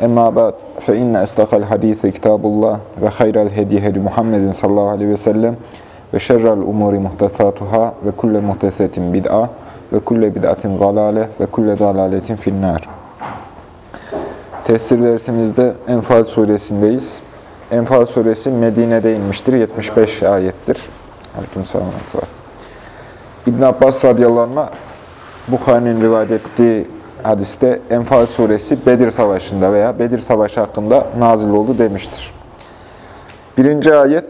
Emma ba'd fe inne estakal hadisi kitabullah ve hayral hedi hedi Muhammedin sallallahu aleyhi ve sellem ve şerrel umuri muhtesatuhâ ve kulle muhtesetin bid'a ve kulle bid'atin zalale ve kulle dalaletin finnâr. Tefsir dersimizde Enfal suresindeyiz. Enfal suresi Medine'de inmiştir. 75 ayettir. İbn Abbas radıyallahu anh Bukhari'nin rivayet ettiği hadiste Enfal suresi Bedir Savaşı'nda veya Bedir Savaşı hakkında nazil oldu demiştir. Birinci ayet,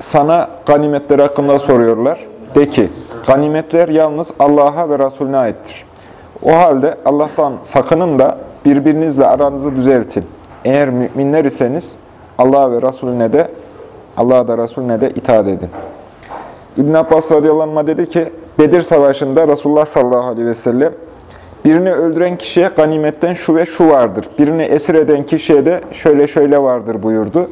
sana ganimetler hakkında soruyorlar. De ki, ganimetler yalnız Allah'a ve Resulüne aittir. O halde Allah'tan sakının da birbirinizle aranızı düzeltin. Eğer müminler iseniz Allah'a ve Resulüne de Allah'a da Resulüne de itaat edin. İbn Abbas radıyallahu anh dedi ki, Bedir Savaşı'nda Resulullah sallallahu aleyhi ve sellem Birini öldüren kişiye ganimetten şu ve şu vardır. Birini esir eden kişiye de şöyle şöyle vardır buyurdu.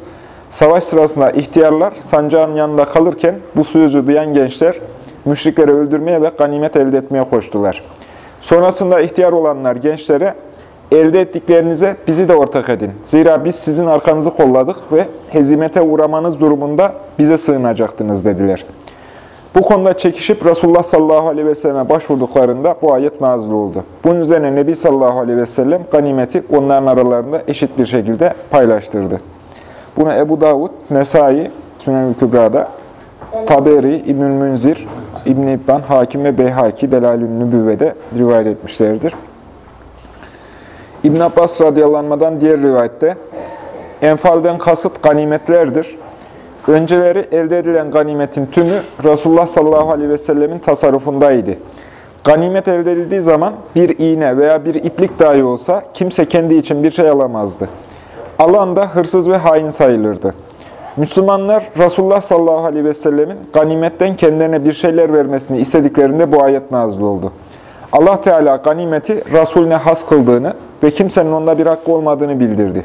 Savaş sırasında ihtiyarlar sancağın yanında kalırken bu sözü duyan gençler müşrikleri öldürmeye ve ganimet elde etmeye koştular. Sonrasında ihtiyar olanlar gençlere elde ettiklerinize bizi de ortak edin. Zira biz sizin arkanızı kolladık ve hezimete uğramanız durumunda bize sığınacaktınız dediler. Bu konuda çekişip Resulullah sallallahu aleyhi ve selleme başvurduklarında bu ayet nazil oldu. Bunun üzerine Nebi sallallahu aleyhi ve sellem ganimeti onların aralarında eşit bir şekilde paylaştırdı. Bunu Ebu Davud, Nesai, Sünen-ül Kübra'da, Taberi, İbnül Münzir, İbn-i İbban, Hakim ve Beyhaki, Delalül Nübüvve'de rivayet etmişlerdir. İbn Abbas radıyallahu diğer rivayette, Enfalden kasıt ganimetlerdir. Önceleri elde edilen ganimetin tümü Resulullah sallallahu aleyhi ve sellemin tasarrufundaydı. Ganimet elde edildiği zaman bir iğne veya bir iplik dahi olsa kimse kendi için bir şey alamazdı. Alan da hırsız ve hain sayılırdı. Müslümanlar Resulullah sallallahu aleyhi ve sellemin ganimetten kendilerine bir şeyler vermesini istediklerinde bu ayet nazil oldu. Allah Teala ganimeti Resulüne has kıldığını ve kimsenin onda bir hakkı olmadığını bildirdi.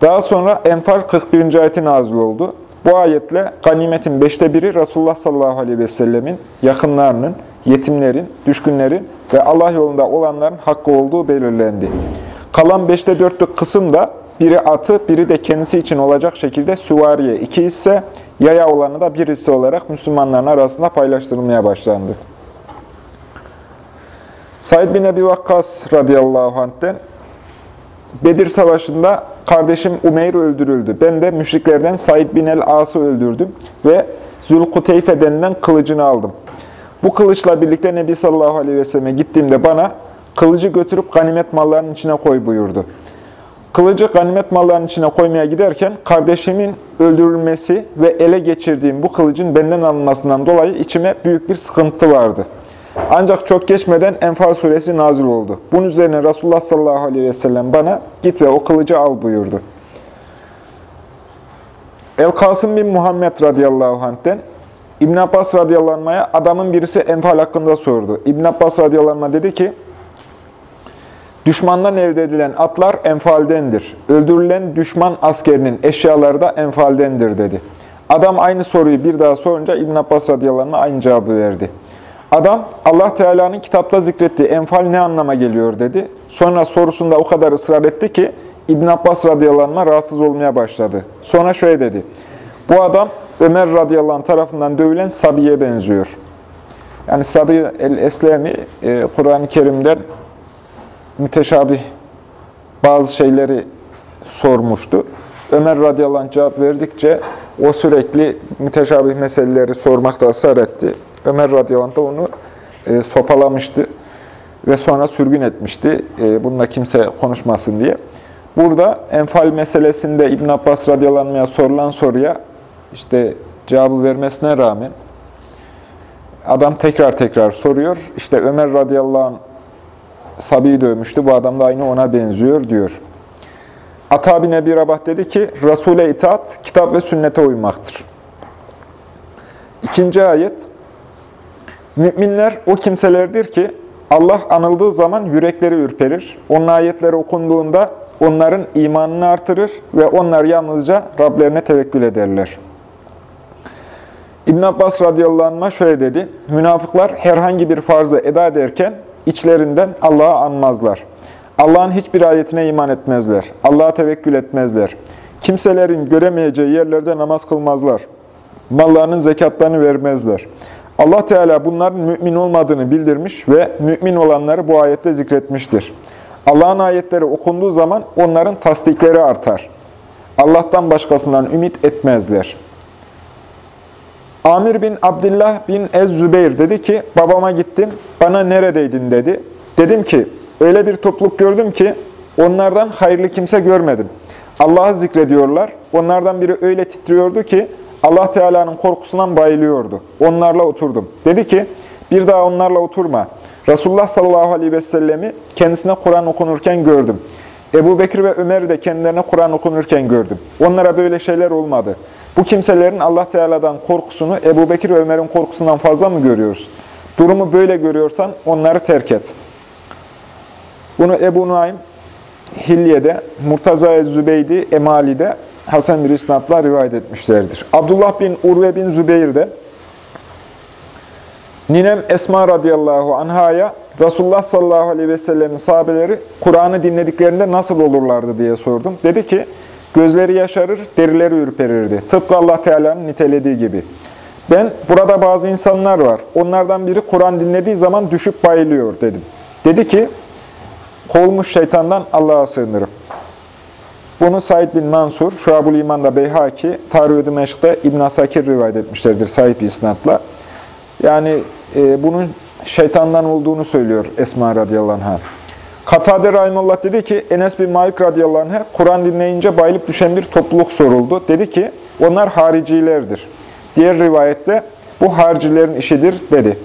Daha sonra Enfal 41. ayeti nazil oldu. Bu ayetle ganimetin beşte biri Resulullah sallallahu aleyhi ve sellemin yakınlarının, yetimlerin, düşkünlerin ve Allah yolunda olanların hakkı olduğu belirlendi. Kalan beşte dörtlük kısım da biri atı, biri de kendisi için olacak şekilde süvariye iki hisse, yaya olanı da bir hisse olarak Müslümanların arasında paylaştırılmaya başlandı. Said bin Ebi Vakkas radıyallahu anh'ten Bedir Savaşı'nda kardeşim Umeyr öldürüldü. Ben de müşriklerden Said bin el-As'ı öldürdüm ve Zülkuteyfe denilen kılıcını aldım. Bu kılıçla birlikte Nebi sallallahu aleyhi ve selleme gittiğimde bana kılıcı götürüp ganimet mallarının içine koy buyurdu. Kılıcı ganimet mallarının içine koymaya giderken kardeşimin öldürülmesi ve ele geçirdiğim bu kılıcın benden alınmasından dolayı içime büyük bir sıkıntı vardı. Ancak çok geçmeden Enfal suresi nazil oldu. Bunun üzerine Resulullah sallallahu aleyhi ve sellem bana git ve o kılıcı al buyurdu. El-Kasım bin Muhammed radıyallahu anh'ten İbn Abbas radıyallahu anh'a adamın birisi Enfal hakkında sordu. İbn Abbas radıyallahu anh dedi ki, Düşmandan elde edilen atlar enfaldendir. Öldürülen düşman askerinin eşyaları da enfaldendir dedi. Adam aynı soruyu bir daha sorunca İbn Abbas radıyallahu aynı cevabı verdi. Adam, Allah Teala'nın kitapta zikrettiği enfal ne anlama geliyor dedi. Sonra sorusunda o kadar ısrar etti ki İbn Abbas radıyallahu rahatsız olmaya başladı. Sonra şöyle dedi. Bu adam Ömer radıyallahu tarafından dövülen Sabi'ye benziyor. Yani Sabi el-Eslemi e, Kur'an-ı Kerim'den müteşabih bazı şeyleri sormuştu. Ömer radıyallahu cevap verdikçe o sürekli müteşabih meseleleri sormakta ısrar etti. Ömer radıyallahu onu e, sopalamıştı ve sonra sürgün etmişti. E, bununla kimse konuşmasın diye. Burada enfal meselesinde İbn Abbas radıyallahu anh'a sorulan soruya işte cevabı vermesine rağmen adam tekrar tekrar soruyor. İşte Ömer radıyallahu Sabi'yi dövmüştü. Bu adam da aynı ona benziyor diyor. Ata bin Ebi Rabah dedi ki, Resul'e itaat, kitap ve sünnete uymaktır. İkinci ayet, Müminler o kimselerdir ki Allah anıldığı zaman yürekleri ürperir. Onun ayetleri okunduğunda onların imanını artırır ve onlar yalnızca Rablerine tevekkül ederler. İbn Abbas radıyallahu anh şöyle dedi, Münafıklar herhangi bir farzı eda ederken içlerinden Allah'ı anmazlar. Allah'ın hiçbir ayetine iman etmezler. Allah'a tevekkül etmezler. Kimselerin göremeyeceği yerlerde namaz kılmazlar. Mallarının zekatlarını vermezler. Allah Teala bunların mümin olmadığını bildirmiş ve mümin olanları bu ayette zikretmiştir. Allah'ın ayetleri okunduğu zaman onların tasdikleri artar. Allah'tan başkasından ümit etmezler. Amir bin Abdullah bin Ez-Zübeyir dedi ki, babama gittim, bana neredeydin dedi. Dedim ki, öyle bir topluluk gördüm ki, onlardan hayırlı kimse görmedim. Allah'ı zikrediyorlar. Onlardan biri öyle titriyordu ki, Allah Teala'nın korkusundan bayılıyordu. Onlarla oturdum. Dedi ki, bir daha onlarla oturma. Resulullah sallallahu aleyhi ve sellemi kendisine Kur'an okunurken gördüm. Ebu Bekir ve Ömer'i de kendilerine Kur'an okunurken gördüm. Onlara böyle şeyler olmadı. Bu kimselerin Allah Teala'dan korkusunu Ebu Bekir ve Ömer'in korkusundan fazla mı görüyorsun? Durumu böyle görüyorsan onları terk et. Bunu Ebu Nuaym Hilye'de, Murtaza Zübeydi Emali'de Hasan bir isnatla rivayet etmişlerdir. Abdullah bin Urve bin Zübeyir de Ninem Esma radıyallahu anhaya Resulullah sallallahu aleyhi ve sellemin sahabeleri Kur'an'ı dinlediklerinde nasıl olurlardı diye sordum. Dedi ki gözleri yaşarır, derileri ürperirdi. Tıpkı Allah Teala'nın nitelediği gibi. Ben burada bazı insanlar var. Onlardan biri Kur'an dinlediği zaman düşüp bayılıyor dedim. Dedi ki kovulmuş şeytandan Allah'a sığınırım. Bunu Said bin Mansur, Şuab-ül İman'da Beyhaki, Tarih-i Dimeşk'te İbn Asakir rivayet etmişlerdir sahip isnatla. Yani e, bunun şeytandan olduğunu söylüyor Esma radıyallahu anh'a. Katade Rahimullah dedi ki, Enes bin Malik radıyallahu anh'a Kur'an dinleyince bayılıp düşen bir topluluk soruldu. Dedi ki, onlar haricilerdir. Diğer rivayette, bu haricilerin işidir dedi.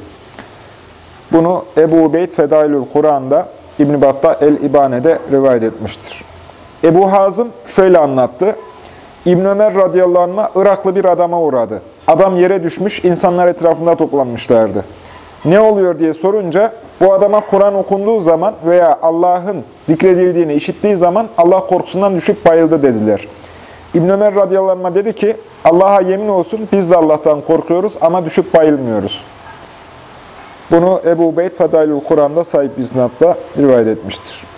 Bunu Ebu Ubeyd Fedailül Kur'an'da İbn-i Battah El-İbane'de rivayet etmiştir. Ebu Hazım şöyle anlattı. İbn Ömer radıyallahu anh'a Iraklı bir adama uğradı. Adam yere düşmüş, insanlar etrafında toplanmışlardı. Ne oluyor diye sorunca, bu adama Kur'an okunduğu zaman veya Allah'ın zikredildiğini işittiği zaman Allah korkusundan düşüp bayıldı dediler. İbn Ömer radıyallahu anh'a dedi ki, Allah'a yemin olsun biz de Allah'tan korkuyoruz ama düşüp bayılmıyoruz. Bunu Ebu Ubeyd Fadailül Kur'an'da sahip iznatla rivayet etmiştir.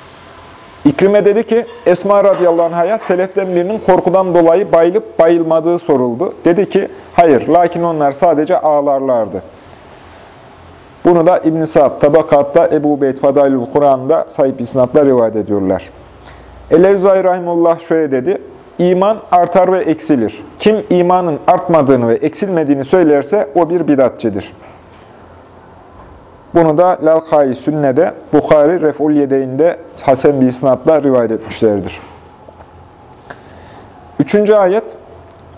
İkrime dedi ki, Esma radıyallahu anh'a seleften birinin korkudan dolayı bayılıp bayılmadığı soruldu. Dedi ki, hayır, lakin onlar sadece ağlarlardı. Bunu da İbn-i Sa'd, Tabakat'ta Ebu Ubeyd Fadailül Kur'an'da sahip isnatla rivayet ediyorlar. Elevzai Rahimullah şöyle dedi, İman artar ve eksilir. Kim imanın artmadığını ve eksilmediğini söylerse o bir bidatçidir. Bunu da Lalkai Sünne'de, Bukhari Ref'ul Yedeyn'de Hasen bir isnatla rivayet etmişlerdir. Üçüncü ayet,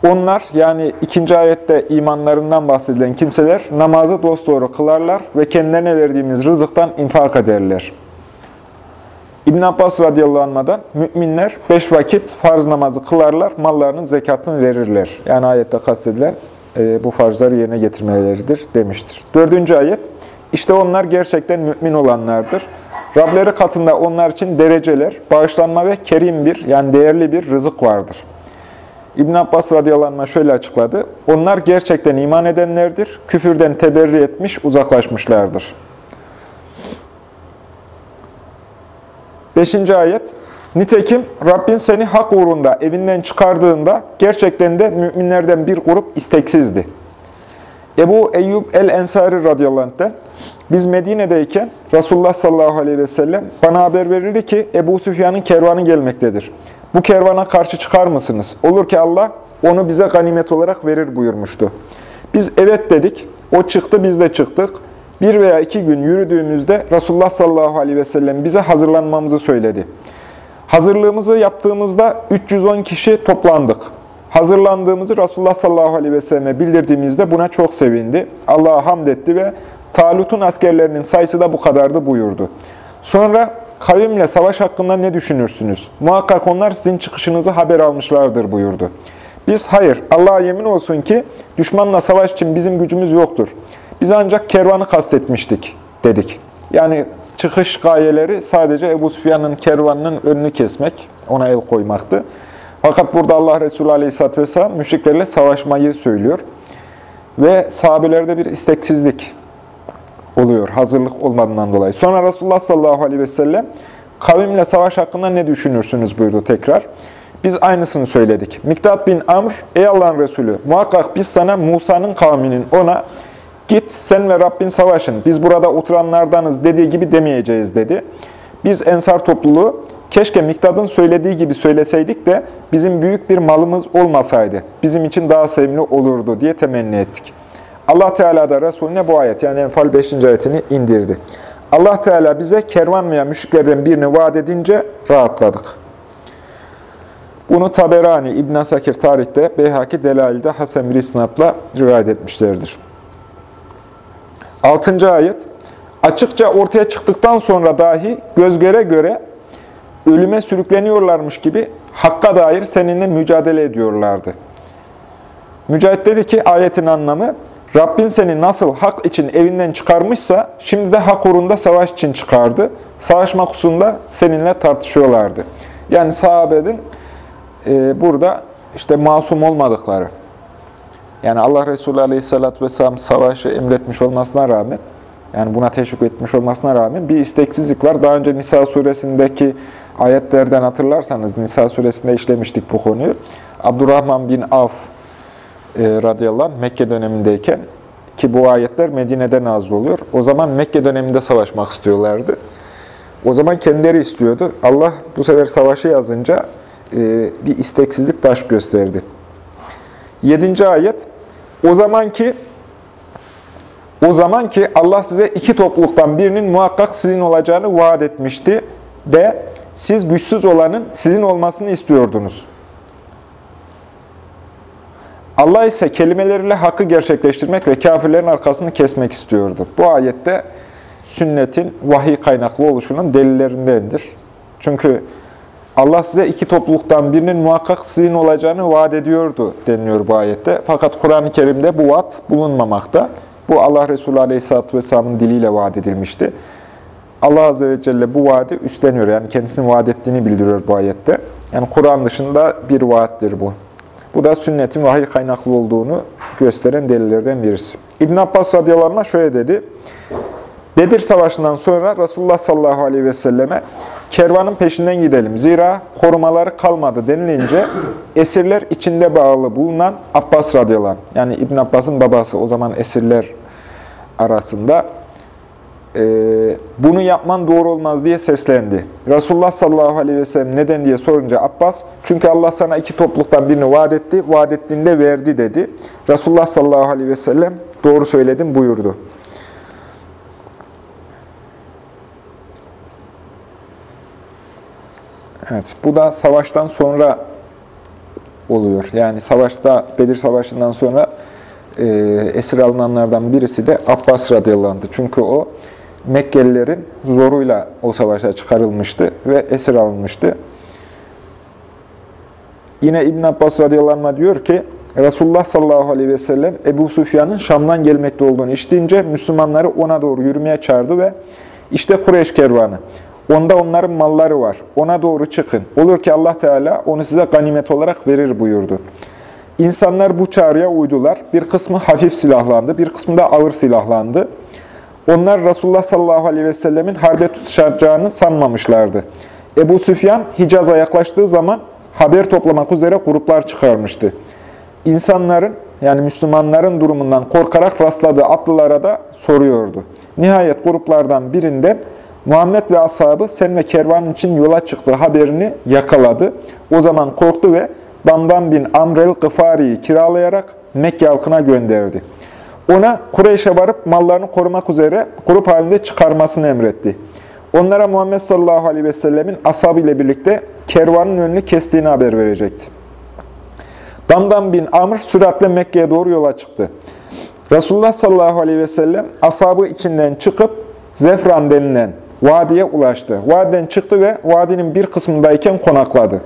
onlar yani ikinci ayette imanlarından bahsedilen kimseler namazı dosdoğru kılarlar ve kendilerine verdiğimiz rızıktan infak ederler. İbn Abbas radıyallahu anh'dan müminler beş vakit farz namazı kılarlar, mallarının zekatını verirler. Yani ayette kastedilen e, bu farzları yerine getirmeleridir demiştir. Dördüncü ayet, işte onlar gerçekten mümin olanlardır. Rableri katında onlar için dereceler, bağışlanma ve kerim bir, yani değerli bir rızık vardır. İbn Abbas radıyallahu anh şöyle açıkladı. Onlar gerçekten iman edenlerdir, küfürden teberri etmiş, uzaklaşmışlardır. Beşinci ayet. Nitekim Rabbin seni hak uğrunda evinden çıkardığında gerçekten de müminlerden bir grup isteksizdi. Ebu Eyyub el-Ensari radıyallahu anh'ten biz Medine'deyken Resulullah sallallahu aleyhi ve sellem bana haber verildi ki Ebu Süfyan'ın kervanı gelmektedir. Bu kervana karşı çıkar mısınız? Olur ki Allah onu bize ganimet olarak verir buyurmuştu. Biz evet dedik. O çıktı biz de çıktık. Bir veya iki gün yürüdüğümüzde Resulullah sallallahu aleyhi ve sellem bize hazırlanmamızı söyledi. Hazırlığımızı yaptığımızda 310 kişi toplandık. Hazırlandığımızı Resulullah sallallahu aleyhi ve selleme bildirdiğimizde buna çok sevindi. Allah'a hamd etti ve Talut'un askerlerinin sayısı da bu kadardı buyurdu. Sonra kavimle savaş hakkında ne düşünürsünüz? Muhakkak onlar sizin çıkışınızı haber almışlardır buyurdu. Biz hayır, Allah'a yemin olsun ki düşmanla savaş için bizim gücümüz yoktur. Biz ancak kervanı kastetmiştik dedik. Yani çıkış gayeleri sadece Ebu Süfyan'ın kervanının önünü kesmek, ona el koymaktı. Fakat burada Allah Resulü Aleyhisselatü Vesselam müşriklerle savaşmayı söylüyor. Ve sahabelerde bir isteksizlik oluyor hazırlık olmadığından dolayı. Sonra Resulullah sallallahu aleyhi ve sellem kavimle savaş hakkında ne düşünürsünüz buyurdu tekrar. Biz aynısını söyledik. Miktat bin Amr, ey Allah'ın Resulü muhakkak biz sana Musa'nın kavminin ona git sen ve Rabbin savaşın, biz burada oturanlardanız dediği gibi demeyeceğiz dedi. Biz ensar topluluğu keşke Miktad'ın söylediği gibi söyleseydik de bizim büyük bir malımız olmasaydı, bizim için daha sevimli olurdu diye temenni ettik. Allah Teala da Resulüne bu ayet yani Enfal 5. ayetini indirdi. Allah Teala bize kervan veya müşriklerden birini vaat edince rahatladık. Bunu Taberani, İbn Asakir tarihte, Beyhaki Delail'de Hasan bir rivayet etmişlerdir. 6. ayet Açıkça ortaya çıktıktan sonra dahi göz göre göre ölüme sürükleniyorlarmış gibi hakka dair seninle mücadele ediyorlardı. Mücahit dedi ki ayetin anlamı Rabbin seni nasıl hak için evinden çıkarmışsa şimdi de hak uğrunda savaş için çıkardı. Savaşma hususunda seninle tartışıyorlardı. Yani sahabenin e, burada işte masum olmadıkları. Yani Allah Resulü Aleyhisselatü Vesselam savaşı emretmiş olmasına rağmen, yani buna teşvik etmiş olmasına rağmen bir isteksizlik var. Daha önce Nisa suresindeki ayetlerden hatırlarsanız, Nisa suresinde işlemiştik bu konuyu. Abdurrahman bin Af radıyallahu anh Mekke dönemindeyken ki bu ayetler Medine'de nazil oluyor. O zaman Mekke döneminde savaşmak istiyorlardı. O zaman kendileri istiyordu. Allah bu sefer savaşı yazınca e, bir isteksizlik baş gösterdi. Yedinci ayet, o zaman ki o zaman ki Allah size iki topluluktan birinin muhakkak sizin olacağını vaat etmişti de siz güçsüz olanın sizin olmasını istiyordunuz. Allah ise kelimeleriyle hakkı gerçekleştirmek ve kafirlerin arkasını kesmek istiyordu. Bu ayette sünnetin vahiy kaynaklı oluşunun delillerindendir. Çünkü Allah size iki topluluktan birinin muhakkak sizin olacağını vaat ediyordu deniliyor bu ayette. Fakat Kur'an-ı Kerim'de bu vaat bulunmamakta. Bu Allah Resulü Aleyhisselatü Vesselam'ın diliyle vaat edilmişti. Allah Azze ve Celle bu vaadi üstleniyor. Yani kendisini vaat ettiğini bildiriyor bu ayette. Yani Kur'an dışında bir vaattir bu. Bu da sünnetin vahiy kaynaklı olduğunu gösteren delillerden birisi. İbn Abbas radıyallahu anh şöyle dedi. Bedir Savaşı'ndan sonra Resulullah sallallahu aleyhi ve selleme kervanın peşinden gidelim. Zira korumaları kalmadı denilince esirler içinde bağlı bulunan Abbas radıyallahu anh, yani İbn Abbas'ın babası o zaman esirler arasında e, bunu yapman doğru olmaz diye seslendi. Resulullah sallallahu aleyhi ve sellem neden diye sorunca Abbas, çünkü Allah sana iki topluluktan birini vaat etti, vaat ettiğinde verdi dedi. Resulullah sallallahu aleyhi ve sellem doğru söyledim buyurdu. Evet, bu da savaştan sonra oluyor. Yani savaşta, Bedir Savaşı'ndan sonra e, esir alınanlardan birisi de Abbas radıyallahu anh'tı. Çünkü o Mekkelilerin zoruyla o savaşa çıkarılmıştı ve esir alınmıştı. Yine İbn Abbas radıyallahu diyor ki, Resulullah sallallahu aleyhi ve sellem Ebu Sufyan'ın Şam'dan gelmekte olduğunu işitince Müslümanları ona doğru yürümeye çağırdı ve işte Kureyş kervanı. Onda onların malları var. Ona doğru çıkın. Olur ki Allah Teala onu size ganimet olarak verir buyurdu. İnsanlar bu çağrıya uydular. Bir kısmı hafif silahlandı, bir kısmı da ağır silahlandı. Onlar Resulullah sallallahu aleyhi ve sellemin harbe tutuşacağını sanmamışlardı. Ebu Süfyan Hicaz'a yaklaştığı zaman haber toplamak üzere gruplar çıkarmıştı. İnsanların yani Müslümanların durumundan korkarak rastladığı atlılara da soruyordu. Nihayet gruplardan birinden Muhammed ve ashabı sen ve kervanın için yola çıktığı haberini yakaladı. O zaman korktu ve Damdan bin Amrel Gıfari'yi kiralayarak Mekke halkına gönderdi. Ona Kureyş'e varıp mallarını korumak üzere grup halinde çıkarmasını emretti. Onlara Muhammed sallallahu aleyhi ve sellemin ashabı birlikte kervanın önünü kestiğini haber verecekti. Damdan bin Amr süratle Mekke'ye doğru yola çıktı. Resulullah sallallahu aleyhi ve sellem ashabı içinden çıkıp Zefran denilen vadiye ulaştı. Vadiden çıktı ve vadinin bir kısmındayken konakladı.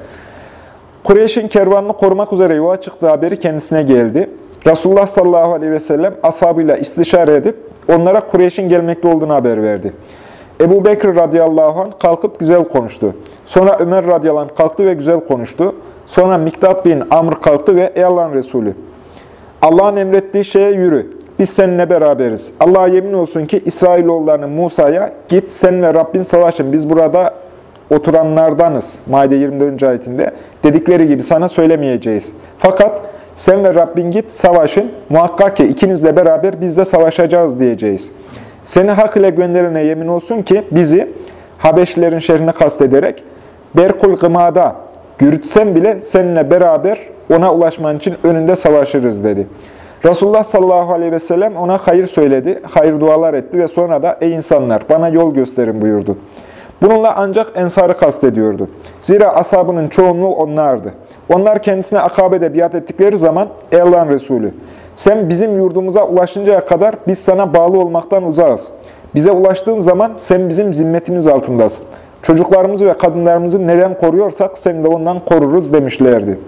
Kureyş'in kervanını korumak üzere yola çıktığı haberi kendisine geldi. Resulullah sallallahu aleyhi ve sellem ashabıyla istişare edip onlara Kureyş'in gelmekte olduğunu haber verdi. Ebu Bekir radıyallahu anh kalkıp güzel konuştu. Sonra Ömer radıyallahu anh kalktı ve güzel konuştu. Sonra Miktat bin Amr kalktı ve ey Allah'ın Resulü Allah'ın emrettiği şeye yürü. Biz seninle beraberiz. Allah'a yemin olsun ki İsrailoğullarının Musa'ya git sen ve Rabbin savaşın. Biz burada oturanlardanız. Maide 24. ayetinde. Dedikleri gibi sana söylemeyeceğiz. Fakat sen ve Rabbin git savaşın. Muhakkak ki ikinizle beraber biz de savaşacağız diyeceğiz. Seni hak ile gönderene yemin olsun ki bizi Habeşlilerin şehrini kastederek Berkul Gıma'da yürütsem bile seninle beraber ona ulaşman için önünde savaşırız dedi. Resulullah sallallahu aleyhi ve sellem ona hayır söyledi, hayır dualar etti ve sonra da ey insanlar bana yol gösterin buyurdu. Bununla ancak ensarı kastediyordu. Zira ashabının çoğunluğu onlardı. Onlar kendisine akabede biat ettikleri zaman ey Allah'ın Resulü sen bizim yurdumuza ulaşıncaya kadar biz sana bağlı olmaktan uzağız. Bize ulaştığın zaman sen bizim zimmetimiz altındasın. Çocuklarımızı ve kadınlarımızı neden koruyorsak seni de ondan koruruz demişlerdi.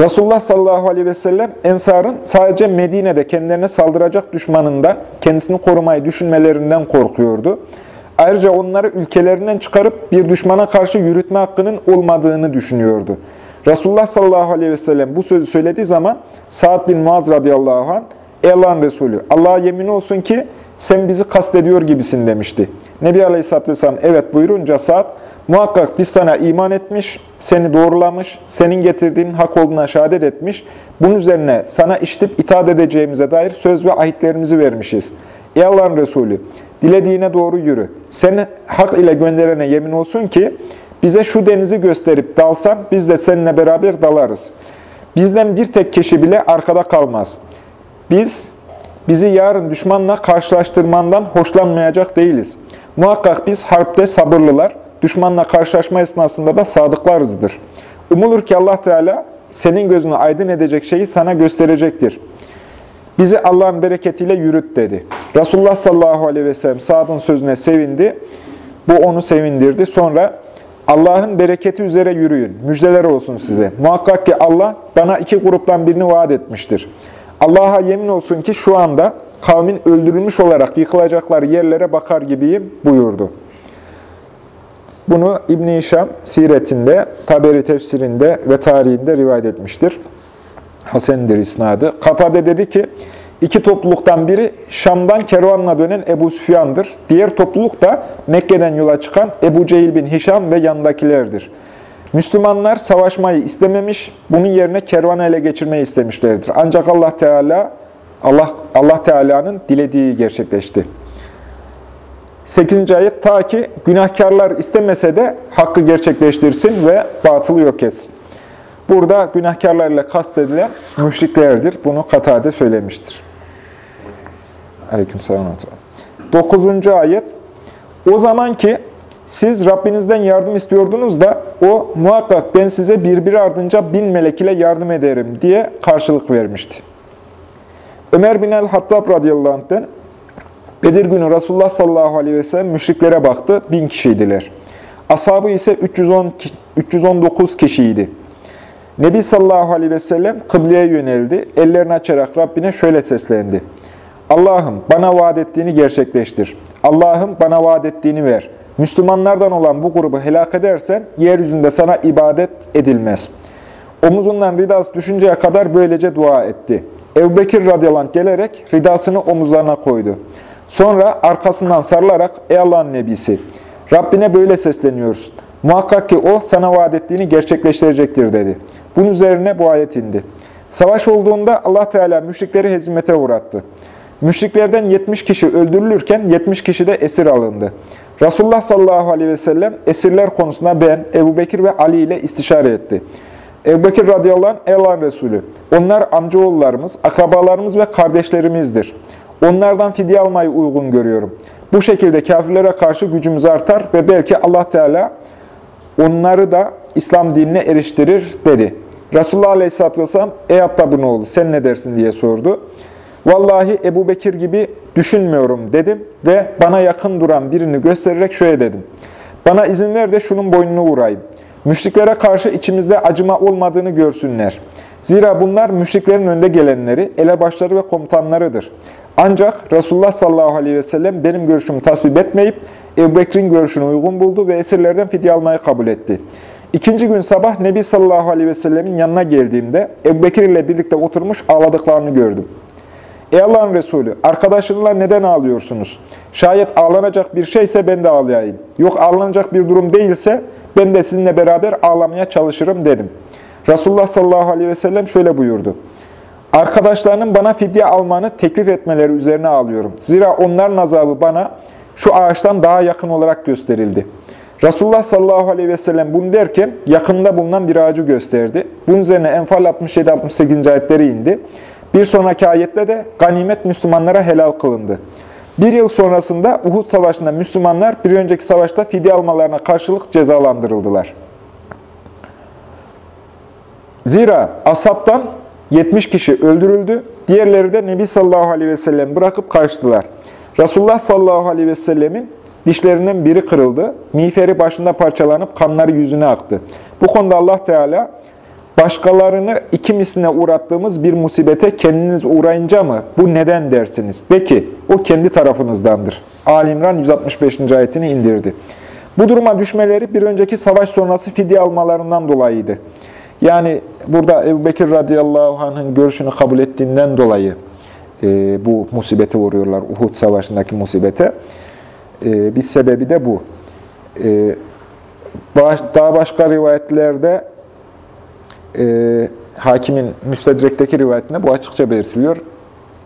Resulullah sallallahu aleyhi ve sellem Ensar'ın sadece Medine'de kendilerine saldıracak düşmanından kendisini korumayı düşünmelerinden korkuyordu. Ayrıca onları ülkelerinden çıkarıp bir düşmana karşı yürütme hakkının olmadığını düşünüyordu. Resulullah sallallahu aleyhi ve sellem bu sözü söylediği zaman Sa'd bin Muaz radıyallahu anh Ey Allah'ın Resulü Allah'a yemin olsun ki sen bizi kastediyor gibisin demişti. Nebi Aleyhisselatü Vesselam evet buyurunca Sa'd muhakkak biz sana iman etmiş, seni doğrulamış, senin getirdiğin hak olduğuna şehadet etmiş. Bunun üzerine sana işitip itaat edeceğimize dair söz ve ahitlerimizi vermişiz. Ey Allah'ın Resulü dilediğine doğru yürü. Seni hak ile gönderene yemin olsun ki bize şu denizi gösterip dalsan biz de seninle beraber dalarız. Bizden bir tek kişi bile arkada kalmaz. Biz bizi yarın düşmanla karşılaştırmandan hoşlanmayacak değiliz. Muhakkak biz harpte sabırlılar, düşmanla karşılaşma esnasında da sadıklarızdır. Umulur ki Allah Teala senin gözünü aydın edecek şeyi sana gösterecektir. Bizi Allah'ın bereketiyle yürüt dedi. Resulullah sallallahu aleyhi ve sellem Sa'd'ın sözüne sevindi. Bu onu sevindirdi. Sonra Allah'ın bereketi üzere yürüyün. Müjdeler olsun size. Muhakkak ki Allah bana iki gruptan birini vaat etmiştir. Allah'a yemin olsun ki şu anda kavmin öldürülmüş olarak yıkılacakları yerlere bakar gibiyim buyurdu. Bunu İbn-i İşam siretinde, Taberi tefsirinde ve tarihinde rivayet etmiştir. Hasendir isnadı. Katade dedi ki, iki topluluktan biri Şam'dan kervanla dönen Ebu Süfyan'dır. Diğer topluluk da Mekke'den yola çıkan Ebu Cehil bin Hişam ve yanındakilerdir. Müslümanlar savaşmayı istememiş, bunun yerine kervanı ele geçirmeyi istemişlerdir. Ancak Allah Teala Allah Allah Teala'nın dilediği gerçekleşti. 8. ayet ta ki günahkarlar istemese de hakkı gerçekleştirsin ve batılı yok etsin. Burada günahkarlarla kastedilen müşriklerdir. Bunu Katade söylemiştir. Aleykümselam. 9. ayet O zaman ki siz Rabbinizden yardım istiyordunuz da o muhakkak ben size birbiri ardınca bin melek ile yardım ederim diye karşılık vermişti. Ömer bin el-Hattab radıyallahu anh'den Bedir günü Resulullah sallallahu aleyhi ve sellem müşriklere baktı. Bin kişiydiler. Ashabı ise 310, 319 kişiydi. Nebi sallallahu aleyhi ve sellem kıbleye yöneldi. Ellerini açarak Rabbine şöyle seslendi. Allah'ım bana vaat ettiğini gerçekleştir. Allah'ım bana vaat ettiğini ver. Müslümanlardan olan bu grubu helak edersen yeryüzünde sana ibadet edilmez. Omuzundan ridası düşünceye kadar böylece dua etti. Ebu Bekir radıyallahu gelerek ridasını omuzlarına koydu. Sonra arkasından sarılarak ey Allah'ın nebisi Rabbine böyle sesleniyorsun. Muhakkak ki o sana vaat ettiğini gerçekleştirecektir dedi. Bunun üzerine bu ayet indi. Savaş olduğunda Allah Teala müşrikleri hezimete uğrattı. Müşriklerden 70 kişi öldürülürken 70 kişi de esir alındı. Resulullah sallallahu aleyhi ve sellem esirler konusunda ben, Ebu Bekir ve Ali ile istişare etti. Ebu Bekir radıyallahu anh, Allah'ın Resulü, onlar amcaoğullarımız, akrabalarımız ve kardeşlerimizdir. Onlardan fidye almayı uygun görüyorum. Bu şekilde kafirlere karşı gücümüz artar ve belki Allah Teala onları da İslam dinine eriştirir dedi. Resulullah Aleyhisselatü Vesselam, ey Attab'ın oğlu sen ne dersin diye sordu. Vallahi Ebu Bekir gibi düşünmüyorum dedim ve bana yakın duran birini göstererek şöyle dedim. Bana izin ver de şunun boynunu vurayım. Müşriklere karşı içimizde acıma olmadığını görsünler. Zira bunlar müşriklerin önde gelenleri, elebaşları ve komutanlarıdır. Ancak Resulullah sallallahu aleyhi ve sellem benim görüşümü tasvip etmeyip Ebu Bekir'in görüşünü uygun buldu ve esirlerden fidye almayı kabul etti. İkinci gün sabah Nebi sallallahu aleyhi ve sellemin yanına geldiğimde Ebu Bekir ile birlikte oturmuş ağladıklarını gördüm. Ey Allah'ın Resulü, arkadaşınla neden ağlıyorsunuz? Şayet ağlanacak bir şeyse ben de ağlayayım. Yok ağlanacak bir durum değilse ben de sizinle beraber ağlamaya çalışırım dedim. Resulullah sallallahu aleyhi ve sellem şöyle buyurdu. Arkadaşlarının bana fidye almanı teklif etmeleri üzerine ağlıyorum. Zira onların azabı bana şu ağaçtan daha yakın olarak gösterildi. Resulullah sallallahu aleyhi ve sellem bunu derken yakında bulunan bir ağacı gösterdi. Bunun üzerine Enfal 67-68. ayetleri indi. Bir sonraki ayette de ganimet Müslümanlara helal kılındı. Bir yıl sonrasında Uhud Savaşı'nda Müslümanlar bir önceki savaşta fidye almalarına karşılık cezalandırıldılar. Zira asaptan 70 kişi öldürüldü, diğerleri de Nebi sallallahu aleyhi ve sellem bırakıp kaçtılar. Resulullah sallallahu aleyhi ve sellemin dişlerinden biri kırıldı, miğferi başında parçalanıp kanları yüzüne aktı. Bu konuda Allah Teala Başkalarını iki misline uğrattığımız bir musibete kendiniz uğrayınca mı bu neden dersiniz? De ki o kendi tarafınızdandır. Ali İmran 165. ayetini indirdi. Bu duruma düşmeleri bir önceki savaş sonrası fidye almalarından dolayıydı. Yani burada Ebu Bekir radıyallahu anh'ın görüşünü kabul ettiğinden dolayı e, bu musibete vuruyorlar. Uhud savaşındaki musibete. E, bir sebebi de bu. E, daha başka rivayetlerde e, hakimin müstedrekteki rivayetinde bu açıkça belirtiliyor.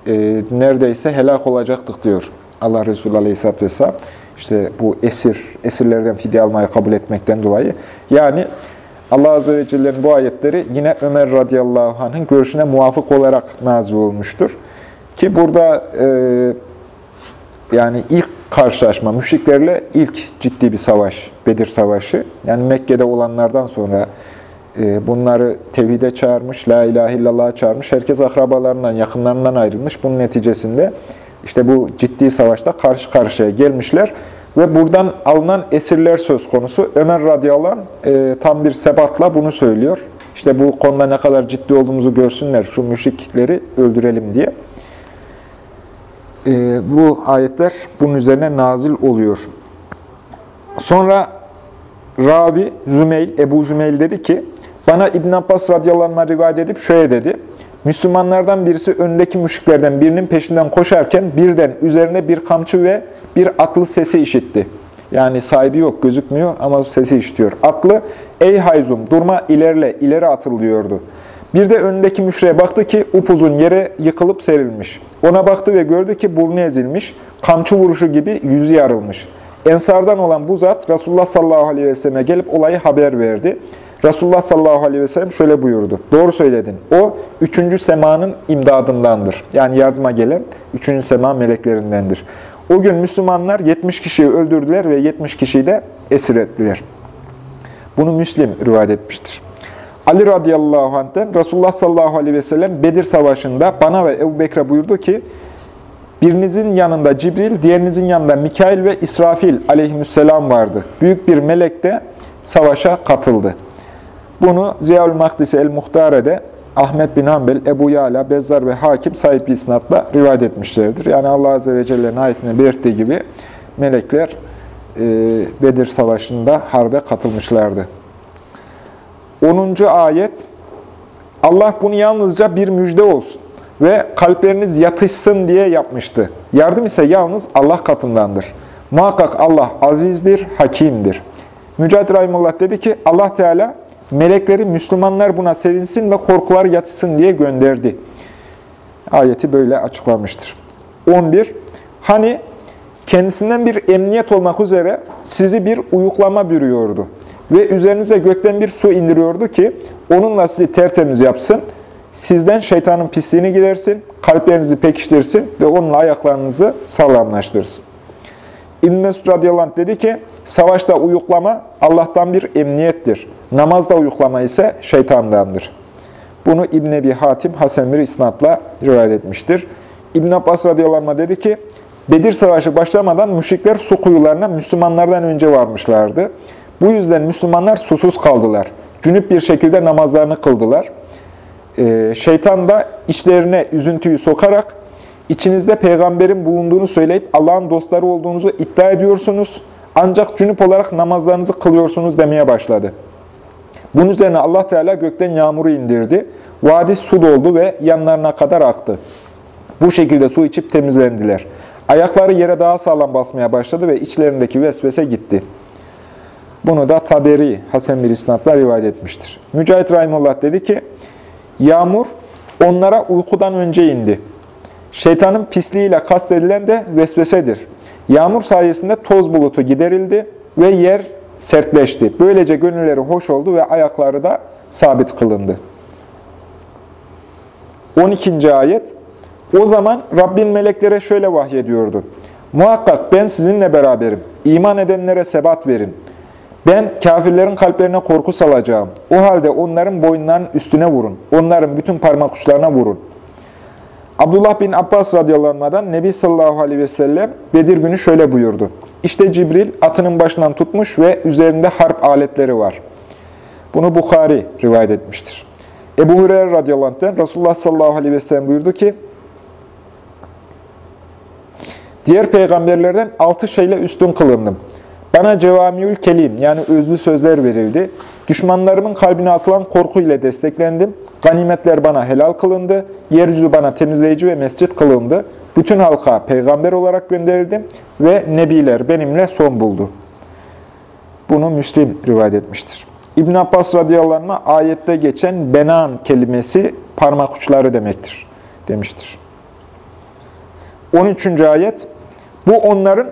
E, neredeyse helak olacaktık diyor Allah Resulü Aleyhisselatü Vesselam. İşte bu esir, esirlerden fidye almayı kabul etmekten dolayı. Yani Allah Azze ve Celle'nin bu ayetleri yine Ömer radıyallahu anh'ın görüşüne muvafık olarak nazil olmuştur. Ki burada e, yani ilk karşılaşma, müşriklerle ilk ciddi bir savaş, Bedir Savaşı. Yani Mekke'de olanlardan sonra bunları tevhide çağırmış, la ilahe illallah'a çağırmış. Herkes akrabalarından, yakınlarından ayrılmış. Bunun neticesinde işte bu ciddi savaşta karşı karşıya gelmişler. Ve buradan alınan esirler söz konusu. Ömer radıyallahu anh e, tam bir sebatla bunu söylüyor. İşte bu konuda ne kadar ciddi olduğumuzu görsünler, şu müşrikleri öldürelim diye. E, bu ayetler bunun üzerine nazil oluyor. Sonra Rabi Zümeyl, Ebu Zümeyl dedi ki, bana İbn Abbas radıyallahu anh rivayet edip şöyle dedi. Müslümanlardan birisi öndeki müşriklerden birinin peşinden koşarken birden üzerine bir kamçı ve bir atlı sesi işitti. Yani sahibi yok, gözükmüyor ama sesi işitiyor. Atlı, ey hayzum durma ilerle, ileri atılıyordu. Bir de önündeki müşriye baktı ki upuzun yere yıkılıp serilmiş. Ona baktı ve gördü ki burnu ezilmiş, kamçı vuruşu gibi yüzü yarılmış. Ensardan olan bu zat Resulullah sallallahu aleyhi ve selleme gelip olayı haber verdi. Resulullah sallallahu aleyhi ve sellem şöyle buyurdu. Doğru söyledin. O üçüncü semanın imdadındandır. Yani yardıma gelen üçüncü sema meleklerindendir. O gün Müslümanlar 70 kişiyi öldürdüler ve 70 kişiyi de esir ettiler. Bunu Müslim rivayet etmiştir. Ali radıyallahu anh'ten Resulullah sallallahu aleyhi ve sellem Bedir Savaşı'nda bana ve Ebu Bekre buyurdu ki, Birinizin yanında Cibril, diğerinizin yanında Mikail ve İsrafil aleyhisselam vardı. Büyük bir melek de savaşa katıldı. Bunu Ziyaül Mahdisi el-Muhtare'de Ahmet bin Hanbel, Ebu Yala, Bezzar ve Hakim sahip bir isnatla rivayet etmişlerdir. Yani Allah Azze ve Celle'nin ayetinde belirttiği gibi melekler e, Bedir Savaşı'nda harbe katılmışlardı. 10. ayet Allah bunu yalnızca bir müjde olsun ve kalpleriniz yatışsın diye yapmıştı. Yardım ise yalnız Allah katındandır. Muhakkak Allah azizdir, hakimdir. Mücahit Rahimullah dedi ki Allah Teala melekleri Müslümanlar buna sevinsin ve korkular yatışsın diye gönderdi. Ayeti böyle açıklamıştır. 11. Hani kendisinden bir emniyet olmak üzere sizi bir uyuklama bürüyordu. Ve üzerinize gökten bir su indiriyordu ki onunla sizi tertemiz yapsın. Sizden şeytanın pisliğini gidersin, kalplerinizi pekiştirsin ve onunla ayaklarınızı sağlamlaştırsın. İbn Mesud radıyallahu anh dedi ki, savaşta uyuklama Allah'tan bir emniyettir. Namazda uyuklama ise şeytandandır. Bunu İbn Ebi Hatim Hasan bir isnatla rivayet etmiştir. İbn Abbas radıyallahu anh dedi ki, Bedir Savaşı başlamadan müşrikler su kuyularına Müslümanlardan önce varmışlardı. Bu yüzden Müslümanlar susuz kaldılar. Cünüp bir şekilde namazlarını kıldılar. Ee, şeytan da içlerine üzüntüyü sokarak, içinizde peygamberin bulunduğunu söyleyip Allah'ın dostları olduğunuzu iddia ediyorsunuz. Ancak cünüp olarak namazlarınızı kılıyorsunuz demeye başladı. Bunun üzerine Allah Teala gökten yağmuru indirdi. Vadi su doldu ve yanlarına kadar aktı. Bu şekilde su içip temizlendiler. Ayakları yere daha sağlam basmaya başladı ve içlerindeki vesvese gitti. Bunu da Taberi Hasan bir isnatla rivayet etmiştir. Mücahit Rahimullah dedi ki, Yağmur onlara uykudan önce indi. Şeytanın pisliğiyle kastedilen de vesvesedir. Yağmur sayesinde toz bulutu giderildi ve yer sertleşti. Böylece gönülleri hoş oldu ve ayakları da sabit kılındı. 12. ayet O zaman Rabbin meleklere şöyle vahyediyordu. Muhakkak ben sizinle beraberim. İman edenlere sebat verin. Ben kafirlerin kalplerine korku salacağım. O halde onların boyunlarının üstüne vurun. Onların bütün parmak uçlarına vurun. Abdullah bin Abbas radıyallahu anh'dan Nebi sallallahu aleyhi ve sellem Bedir günü şöyle buyurdu. İşte Cibril atının başından tutmuş ve üzerinde harp aletleri var. Bunu Bukhari rivayet etmiştir. Ebu Hureyre radıyallahu anh'den Resulullah sallallahu aleyhi ve sellem buyurdu ki, Diğer peygamberlerden altı şeyle üstün kılındım. Bana cevamiül kelim yani özlü sözler verildi. Düşmanlarımın kalbine atılan korku ile desteklendim. Ganimetler bana helal kılındı. Yeryüzü bana temizleyici ve mescit kılındı. Bütün halka peygamber olarak gönderildim ve nebiler benimle son buldu. Bunu Müslim rivayet etmiştir. İbn Abbas radıyallahu ayette geçen benan kelimesi parmak uçları demektir demiştir. 13. ayet bu onların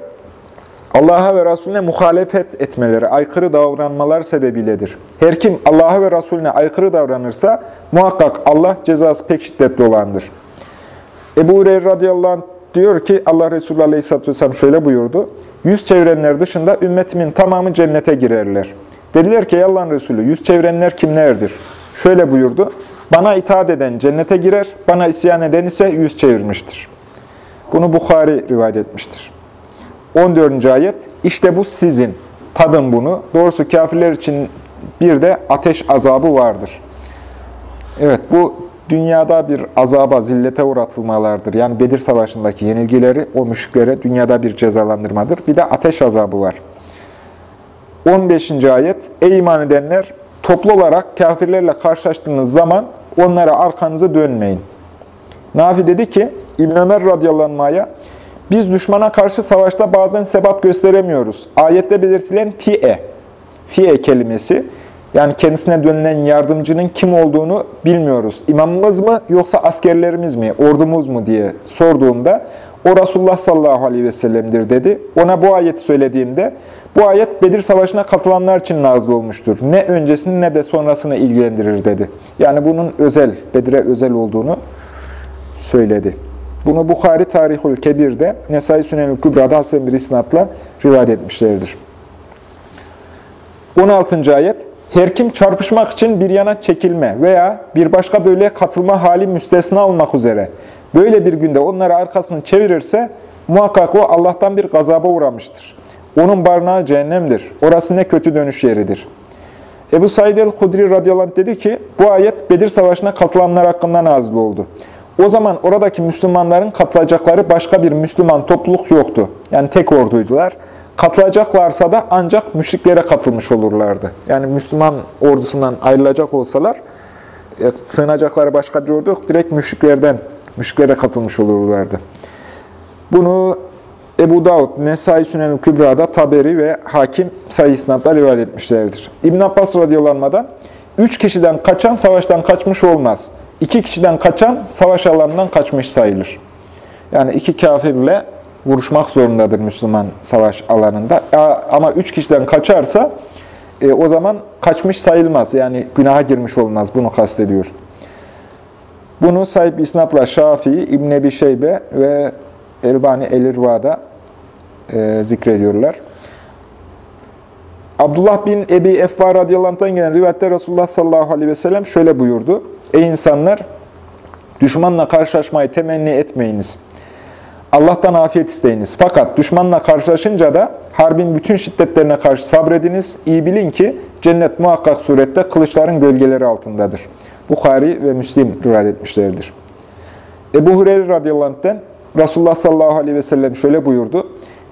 Allah'a ve Resulüne muhalefet etmeleri, aykırı davranmalar sebebiyledir. Her kim Allah'a ve Resulüne aykırı davranırsa muhakkak Allah cezası pek şiddetli olandır. Ebu Hureyre radıyallahu anh diyor ki Allah Resulü aleyhisselatü vesselam şöyle buyurdu. Yüz çevrenler dışında ümmetimin tamamı cennete girerler. Dediler ki Allah'ın Resulü yüz çevrenler kimlerdir? Şöyle buyurdu. Bana itaat eden cennete girer, bana isyan eden ise yüz çevirmiştir. Bunu Bukhari rivayet etmiştir. 14. ayet, işte bu sizin, tadın bunu. Doğrusu kafirler için bir de ateş azabı vardır. Evet, bu dünyada bir azaba, zillete uğratılmalardır. Yani Bedir Savaşı'ndaki yenilgileri o müşriklere dünyada bir cezalandırmadır. Bir de ateş azabı var. 15. ayet, ey iman edenler, toplu olarak kafirlerle karşılaştığınız zaman onlara arkanızı dönmeyin. Nafi dedi ki, İbn Ömer radıyallahu anh'a biz düşmana karşı savaşta bazen sebat gösteremiyoruz. Ayette belirtilen fi'e, fi'e kelimesi, yani kendisine dönülen yardımcının kim olduğunu bilmiyoruz. İmamımız mı yoksa askerlerimiz mi, ordumuz mu diye sorduğumda o Resulullah sallallahu aleyhi ve sellem'dir dedi. Ona bu ayeti söylediğimde bu ayet Bedir Savaşı'na katılanlar için nazlı olmuştur. Ne öncesini ne de sonrasını ilgilendirir dedi. Yani bunun özel, Bedir'e özel olduğunu söyledi. Bunu Bukhari Tarihul Kebir'de, Nesai Sünenül Kübra'da Hasan bir isnatla rivayet etmişlerdir. 16. ayet, her kim çarpışmak için bir yana çekilme veya bir başka bölüye katılma hali müstesna olmak üzere böyle bir günde onlara arkasını çevirirse muhakkak o Allah'tan bir gazaba uğramıştır. Onun barınağı cehennemdir. Orası ne kötü dönüş yeridir. Ebu Said el-Hudri radıyallahu dedi ki, bu ayet Bedir Savaşı'na katılanlar hakkında nazil oldu. O zaman oradaki Müslümanların katılacakları başka bir Müslüman topluluk yoktu. Yani tek orduydular. Katılacaklarsa da ancak müşriklere katılmış olurlardı. Yani Müslüman ordusundan ayrılacak olsalar, e, sığınacakları başka bir ordu yok. Direkt müşriklerden, müşriklere katılmış olurlardı. Bunu Ebu Davud, Nesai Sünen-i Kübra'da Taberi ve Hakim sayı rivayet etmişlerdir. İbn Abbas radıyallahu üç kişiden kaçan savaştan kaçmış olmaz. İki kişiden kaçan savaş alanından kaçmış sayılır. Yani iki kafirle vuruşmak zorundadır Müslüman savaş alanında. Ama üç kişiden kaçarsa e, o zaman kaçmış sayılmaz. Yani günaha girmiş olmaz. Bunu kastediyor. Bunu sahip isnatla Şafii, İbn Ebi Şeybe ve Elbani Elirva'da e, zikrediyorlar. Abdullah bin Ebi Efva radıyallahu anh'tan gelen rivayette Resulullah sallallahu aleyhi ve sellem şöyle buyurdu. Ey insanlar! Düşmanla karşılaşmayı temenni etmeyiniz. Allah'tan afiyet isteyiniz. Fakat düşmanla karşılaşınca da harbin bütün şiddetlerine karşı sabrediniz. İyi bilin ki cennet muhakkak surette kılıçların gölgeleri altındadır. Bukhari ve Müslim rivayet etmişlerdir. Ebu Hureyre radıyallahu anh'ten Resulullah sallallahu aleyhi ve sellem şöyle buyurdu.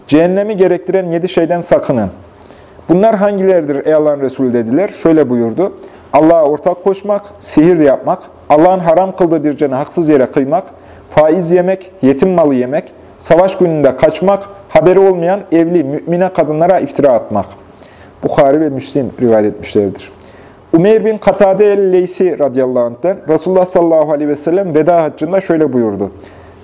Cehennemi gerektiren yedi şeyden sakının. Bunlar hangileridir ey Allah'ın Resulü dediler. Şöyle buyurdu. Allah'a ortak koşmak, sihir yapmak, Allah'ın haram kıldığı bir canı haksız yere kıymak, faiz yemek, yetim malı yemek, savaş gününde kaçmak, haberi olmayan evli mümine kadınlara iftira atmak. Bukhari ve Müslim rivayet etmişlerdir. Umeyr bin Katade el-Leysi radıyallahu anh'ten Resulullah sallallahu aleyhi ve sellem veda haccında şöyle buyurdu.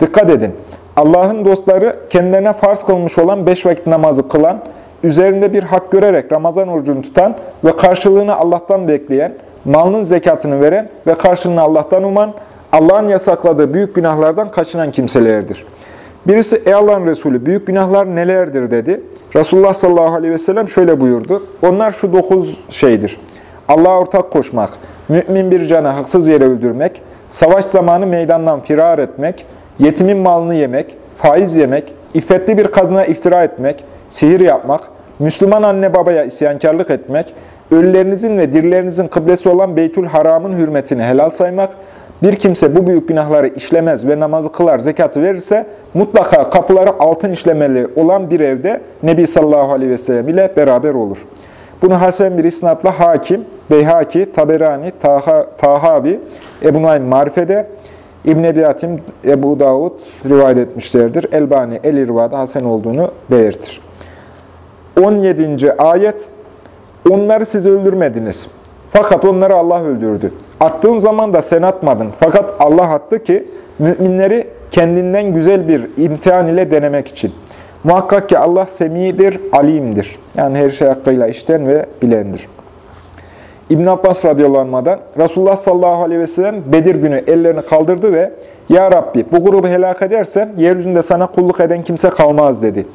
Dikkat edin, Allah'ın dostları kendilerine farz kılmış olan beş vakit namazı kılan, üzerinde bir hak görerek Ramazan orucunu tutan ve karşılığını Allah'tan bekleyen, malının zekatını veren ve karşılığını Allah'tan uman, Allah'ın yasakladığı büyük günahlardan kaçınan kimselerdir. Birisi, ey Allah'ın Resulü büyük günahlar nelerdir dedi. Resulullah sallallahu aleyhi ve sellem şöyle buyurdu. Onlar şu dokuz şeydir. Allah'a ortak koşmak, mümin bir canı haksız yere öldürmek, savaş zamanı meydandan firar etmek, yetimin malını yemek, faiz yemek, iffetli bir kadına iftira etmek, sihir yapmak, Müslüman anne babaya isyankarlık etmek, ölülerinizin ve dirilerinizin kıblesi olan Beytül Haram'ın hürmetini helal saymak, bir kimse bu büyük günahları işlemez ve namazı kılar, zekatı verirse mutlaka kapıları altın işlemeli olan bir evde Nebi sallallahu aleyhi ve sellem ile beraber olur. Bunu Hasan bir isnatla Hakim, Beyhaki, Taberani, Taha, Tahavi, Ebu Naim Marife'de, İbn-i Ebi Hatim, Ebu Davud rivayet etmişlerdir. Elbani El-İrva'da Hasan olduğunu belirtir. 17. ayet Onları siz öldürmediniz. Fakat onları Allah öldürdü. Attığın zaman da sen atmadın. Fakat Allah attı ki müminleri kendinden güzel bir imtihan ile denemek için. Muhakkak ki Allah semidir, alimdir. Yani her şey hakkıyla işten ve bilendir. İbn Abbas radıyallahu Resulullah sallallahu aleyhi ve sellem Bedir günü ellerini kaldırdı ve Ya Rabbi bu grubu helak edersen yeryüzünde sana kulluk eden kimse kalmaz dedi.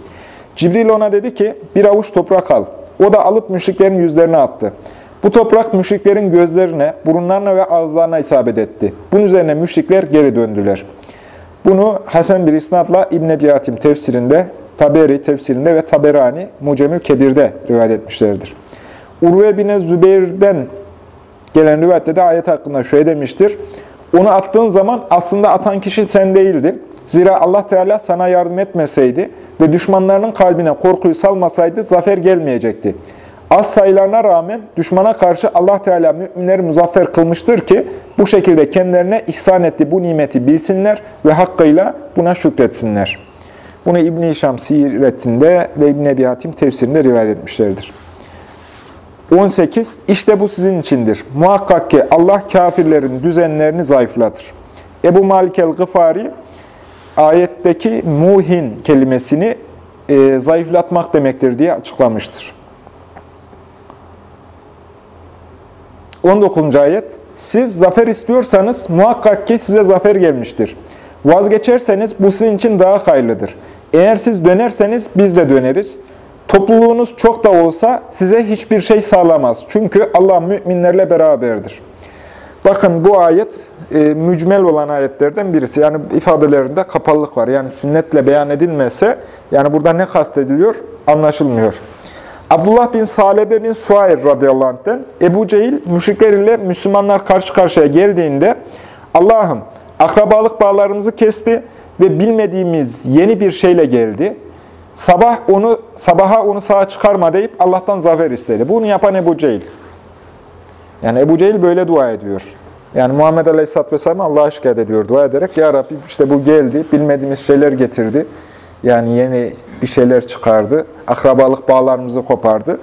Cibril ona dedi ki bir avuç toprak al. O da alıp müşriklerin yüzlerine attı. Bu toprak müşriklerin gözlerine, burunlarına ve ağızlarına isabet etti. Bunun üzerine müşrikler geri döndüler. Bunu Hasan bir isnatla İbn Ebi Hatim tefsirinde, Taberi tefsirinde ve Taberani Mucemül Kebir'de rivayet etmişlerdir. Urve bin Zübeyir'den gelen rivayette de ayet hakkında şöyle demiştir. Onu attığın zaman aslında atan kişi sen değildin. Zira Allah Teala sana yardım etmeseydi ve düşmanlarının kalbine korkuyu salmasaydı zafer gelmeyecekti. Az sayılarına rağmen düşmana karşı Allah Teala müminleri muzaffer kılmıştır ki bu şekilde kendilerine ihsan etti bu nimeti bilsinler ve hakkıyla buna şükretsinler. Bunu İbn-i Hişam siretinde ve İbn-i Ebi Hatim tefsirinde rivayet etmişlerdir. 18. İşte bu sizin içindir. Muhakkak ki Allah kafirlerin düzenlerini zayıflatır. Ebu Malik el-Gıfari ayetteki muhin kelimesini e, zayıflatmak demektir diye açıklamıştır. 19. ayet Siz zafer istiyorsanız muhakkak ki size zafer gelmiştir. Vazgeçerseniz bu sizin için daha hayırlıdır. Eğer siz dönerseniz biz de döneriz. Topluluğunuz çok da olsa size hiçbir şey sağlamaz. Çünkü Allah müminlerle beraberdir. Bakın bu ayet e, mücmel olan ayetlerden birisi. Yani ifadelerinde kapalılık var. Yani sünnetle beyan edilmese, yani burada ne kastediliyor anlaşılmıyor. Abdullah bin Salebe bin Suayr radıyallahu anh'ten Ebu Cehil müşrikler ile Müslümanlar karşı karşıya geldiğinde Allah'ım akrabalık bağlarımızı kesti ve bilmediğimiz yeni bir şeyle geldi. Sabah onu sabaha onu sağa çıkarma deyip Allah'tan zafer istedi. Bunu yapan Ebu Cehil. Yani Ebu Cehil böyle dua ediyor. Yani Muhammed Aleyhisselatü Vesselam Allah'a şikayet ediyor dua ederek. Ya Rabbi işte bu geldi, bilmediğimiz şeyler getirdi. Yani yeni bir şeyler çıkardı. Akrabalık bağlarımızı kopardı.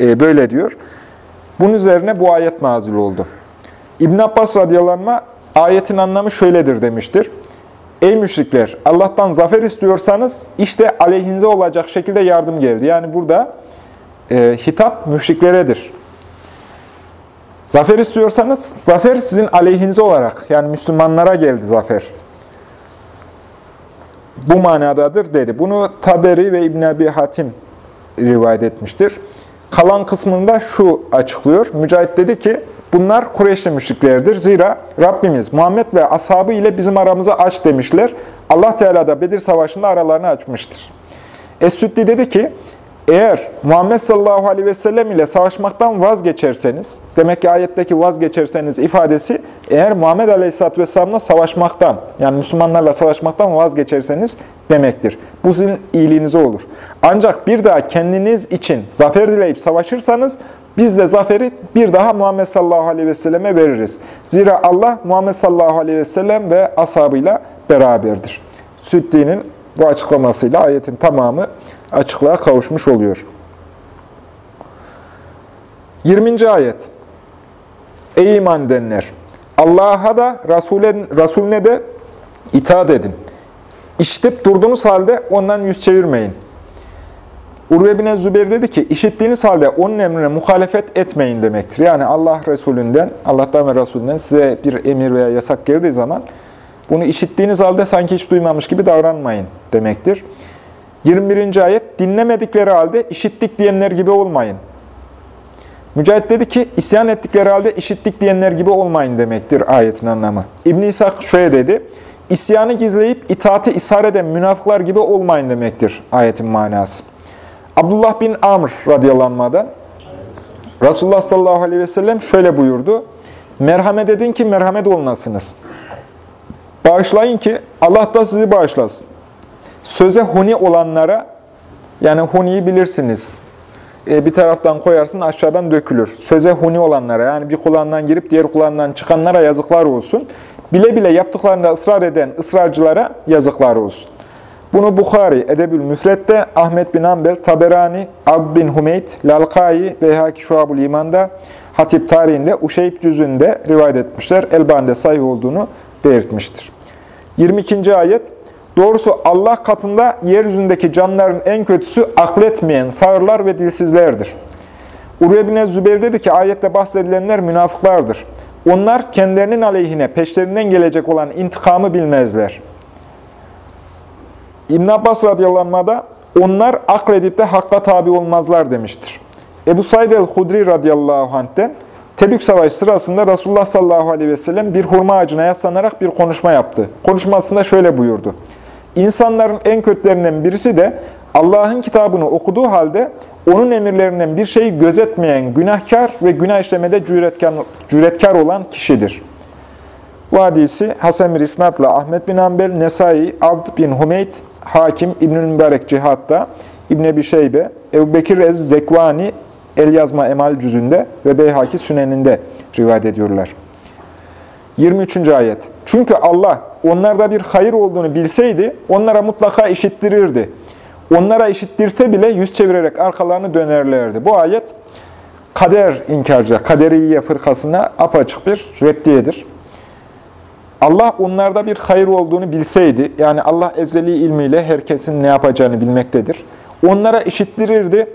Ee, böyle diyor. Bunun üzerine bu ayet nazil oldu. İbn Abbas radıyallahu anh, ayetin anlamı şöyledir demiştir. Ey müşrikler! Allah'tan zafer istiyorsanız işte aleyhinize olacak şekilde yardım geldi. Yani burada e, hitap müşrikleredir. Zafer istiyorsanız zafer sizin aleyhinize olarak yani Müslümanlara geldi zafer. Bu manadadır dedi. Bunu Taberi ve İbn Abi Hatim rivayet etmiştir. Kalan kısmında şu açıklıyor. Mücahit dedi ki bu Bunlar Kureyşli müşriklerdir. Zira Rabbimiz Muhammed ve ashabı ile bizim aramızı aç demişler. Allah Teala da Bedir Savaşı'nda aralarını açmıştır. Es-Süddi dedi ki, eğer Muhammed sallallahu aleyhi ve sellem ile savaşmaktan vazgeçerseniz, demek ki ayetteki vazgeçerseniz ifadesi, eğer Muhammed aleyhisselatü vesselamla savaşmaktan, yani Müslümanlarla savaşmaktan vazgeçerseniz demektir. Bu sizin iyiliğinize olur. Ancak bir daha kendiniz için zafer dileyip savaşırsanız, biz de zaferi bir daha Muhammed sallallahu aleyhi ve selleme veririz. Zira Allah Muhammed sallallahu aleyhi ve sellem ve ashabıyla beraberdir. Süddi'nin bu açıklamasıyla ayetin tamamı açıklığa kavuşmuş oluyor. 20. ayet. Ey iman edenler! Allah'a da Resul'e, Resulüne de itaat edin. İşitip durduğunuz halde ondan yüz çevirmeyin. Urve bin Zübeyir dedi ki, işittiğiniz halde onun emrine muhalefet etmeyin demektir. Yani Allah Resulünden, Allah'tan ve Resulünden size bir emir veya yasak geldiği zaman bunu işittiğiniz halde sanki hiç duymamış gibi davranmayın demektir. 21. ayet, dinlemedikleri halde işittik diyenler gibi olmayın. Mücahit dedi ki, isyan ettikleri halde işittik diyenler gibi olmayın demektir ayetin anlamı. ibn İshak şöyle dedi, isyanı gizleyip itaati ishar eden münafıklar gibi olmayın demektir ayetin manası. Abdullah bin Amr radıyallahu Resulullah sallallahu aleyhi ve sellem şöyle buyurdu. Merhamet edin ki merhamet olunasınız. Bağışlayın ki Allah da sizi bağışlasın. Söze huni olanlara, yani huniyi bilirsiniz. E, bir taraftan koyarsın aşağıdan dökülür. Söze huni olanlara, yani bir kulağından girip diğer kulağından çıkanlara yazıklar olsun. Bile bile yaptıklarında ısrar eden ısrarcılara yazıklar olsun. Bunu Bukhari, Edebül Müfret'te, Ahmet bin Ambel, Taberani, Ab bin Hümeyt, Lalkai, Beyhaki Şuab-ül İman'da, Hatip tarihinde, Uşeyb cüzünde rivayet etmişler. Elbani'de sahih olduğunu belirtmiştir. 22. ayet, Doğrusu Allah katında yeryüzündeki canlıların en kötüsü akletmeyen sağırlar ve dilsizlerdir. Urve bin Zübeyir dedi ki ayette bahsedilenler münafıklardır. Onlar kendilerinin aleyhine peşlerinden gelecek olan intikamı bilmezler. İbn Abbas radıyallahu da onlar akledip de hakka tabi olmazlar demiştir. Ebu Said el-Hudri radıyallahu anh'ten Tebük Savaşı sırasında Resulullah sallallahu aleyhi ve sellem bir hurma ağacına yaslanarak bir konuşma yaptı. Konuşmasında şöyle buyurdu. İnsanların en kötülerinden birisi de Allah'ın kitabını okuduğu halde onun emirlerinden bir şeyi gözetmeyen günahkar ve günah işlemede cüretkar, olan kişidir. Bu hadisi Hasan bir İsnat'la Ahmet bin Hanbel, Nesai, Abd bin Humeyt, Hakim, İbnül Mübarek Cihat'ta, İbn Ebi Şeybe, Ebu Bekir Ez Zekvani, El Yazma Emal Cüzünde ve Beyhaki Süneninde rivayet ediyorlar. 23. ayet. Çünkü Allah onlarda bir hayır olduğunu bilseydi onlara mutlaka işittirirdi. Onlara işittirse bile yüz çevirerek arkalarını dönerlerdi. Bu ayet kader inkarcı, kaderiye fırkasına apaçık bir reddiyedir. Allah onlarda bir hayır olduğunu bilseydi, yani Allah ezeli ilmiyle herkesin ne yapacağını bilmektedir. Onlara işittirirdi.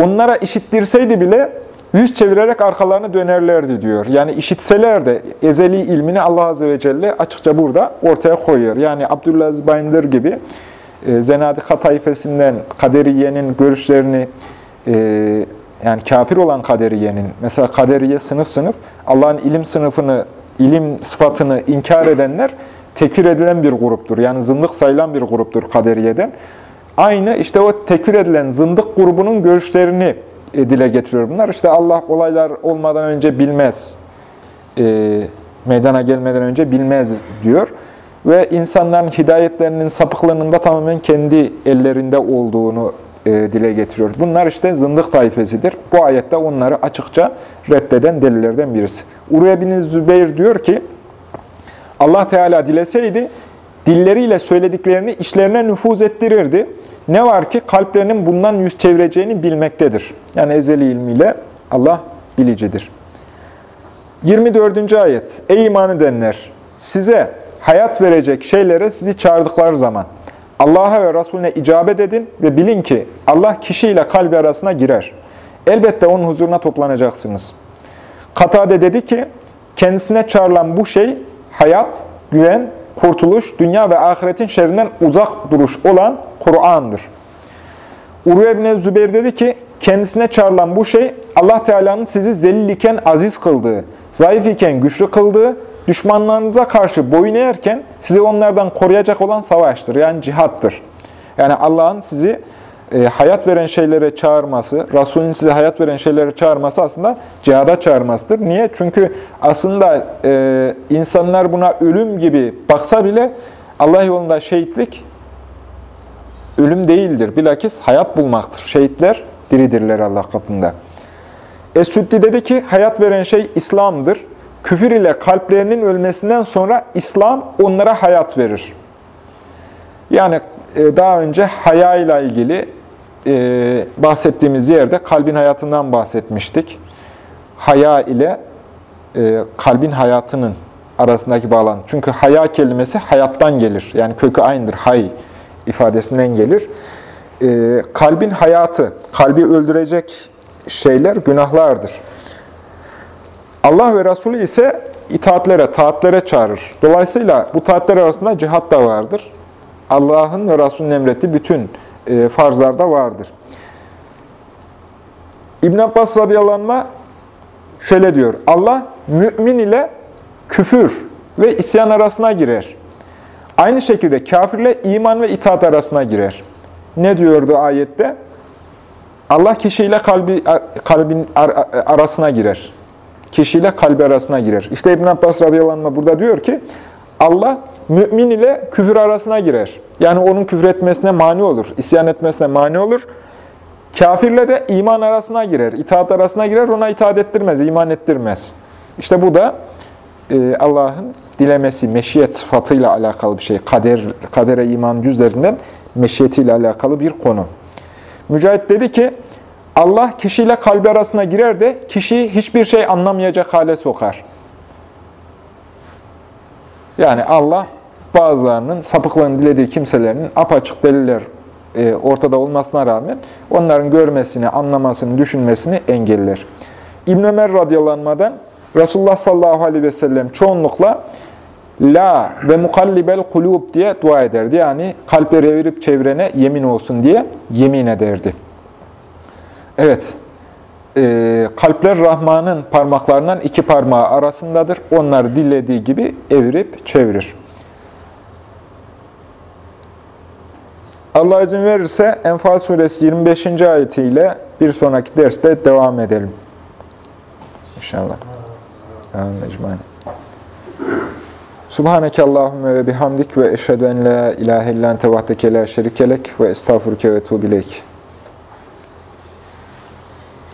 Onlara işittirseydi bile yüz çevirerek arkalarını dönerlerdi diyor. Yani işitseler de ezeli ilmini Allah Azze ve Celle açıkça burada ortaya koyuyor. Yani Abdülaziz Bayındır gibi e, Zenadika tayfesinden kaderiyenin görüşlerini e, yani kafir olan kaderiyenin, mesela kaderiye sınıf sınıf, Allah'ın ilim sınıfını, ilim sıfatını inkar edenler tekfir edilen bir gruptur. Yani zındık sayılan bir gruptur kaderiyeden. Aynı işte o tekfir edilen zındık grubunun görüşlerini dile getiriyor bunlar. İşte Allah olaylar olmadan önce bilmez, e, meydana gelmeden önce bilmez diyor. Ve insanların hidayetlerinin, sapıklığının da tamamen kendi ellerinde olduğunu e, dile getiriyor. Bunlar işte zındık taifesidir. Bu ayette onları açıkça reddeden delillerden birisi. Urve bin Zübeyir diyor ki, Allah Teala dileseydi, dilleriyle söylediklerini işlerine nüfuz ettirirdi. Ne var ki kalplerinin bundan yüz çevireceğini bilmektedir. Yani ezeli ilmiyle Allah bilicidir. 24. ayet. Ey iman edenler! Size hayat verecek şeylere sizi çağırdıkları zaman Allah'a ve Resulüne icabet edin ve bilin ki Allah kişiyle kalbi arasına girer. Elbette onun huzuruna toplanacaksınız. Katade dedi ki, kendisine çağrılan bu şey hayat, güven, kurtuluş, dünya ve ahiretin şerrinden uzak duruş olan Kur'an'dır. Urve bin Zübeyir dedi ki, kendisine çağrılan bu şey Allah Teala'nın sizi zelil iken aziz kıldığı, zayıf iken güçlü kıldığı, düşmanlarınıza karşı boyun eğerken sizi onlardan koruyacak olan savaştır. Yani cihattır. Yani Allah'ın sizi e, hayat veren şeylere çağırması, Resulün size hayat veren şeylere çağırması aslında cihada çağırmasıdır. Niye? Çünkü aslında e, insanlar buna ölüm gibi baksa bile Allah yolunda şehitlik ölüm değildir. Bilakis hayat bulmaktır. Şehitler diridirler Allah katında. Es-Süddi dedi ki hayat veren şey İslam'dır. Küfür ile kalplerinin ölmesinden sonra İslam onlara hayat verir. Yani e, daha önce haya ile ilgili e, bahsettiğimiz yerde kalbin hayatından bahsetmiştik. Haya ile e, kalbin hayatının arasındaki bağlantı. Çünkü haya kelimesi hayattan gelir. Yani kökü aynıdır. Hay ifadesinden gelir. Kalbin hayatı, kalbi öldürecek şeyler günahlardır. Allah ve Resulü ise itaatlere, taatlere çağırır. Dolayısıyla bu taatler arasında cihat da vardır. Allah'ın ve Resulünün emrettiği bütün e, farzlarda vardır. İbn Abbas radıyallahu şöyle diyor. Allah mümin ile küfür ve isyan arasına girer. Aynı şekilde kafirle iman ve itaat arasına girer. Ne diyordu ayette? Allah kişiyle kalbi, kalbin arasına girer. Kişiyle kalbi arasına girer. İşte İbn Abbas radıyallahu burada diyor ki Allah mümin ile küfür arasına girer. Yani onun küfür etmesine mani olur, isyan etmesine mani olur. Kafirle de iman arasına girer, itaat arasına girer, ona itaat ettirmez, iman ettirmez. İşte bu da e, Allah'ın dilemesi, meşiyet sıfatıyla alakalı bir şey. Kader, kadere iman cüzlerinden meşiyetiyle alakalı bir konu. Mücahit dedi ki, Allah kişiyle kalbi arasına girer de kişiyi hiçbir şey anlamayacak hale sokar. Yani Allah bazılarının sapıklığını dilediği kimselerin apaçık deliller e, ortada olmasına rağmen onların görmesini, anlamasını, düşünmesini engeller. İbn Ömer radıyallahu Resulullah sallallahu aleyhi ve sellem çoğunlukla La ve mukallibel kulub diye dua ederdi. Yani kalpleri evirip çevrene yemin olsun diye yemin ederdi. Evet, e, kalpler Rahman'ın parmaklarından iki parmağı arasındadır. Onları dilediği gibi evirip çevirir. Allah izin verirse Enfal suresi 25. ayetiyle bir sonraki derste devam edelim. İnşallah. Amin. Ecmain. Subhaneke Allahümme ve bihamdik ve eşhedü en la ilahe illan tevahdeke la şerikelek ve estağfurke ve tuğbileyk.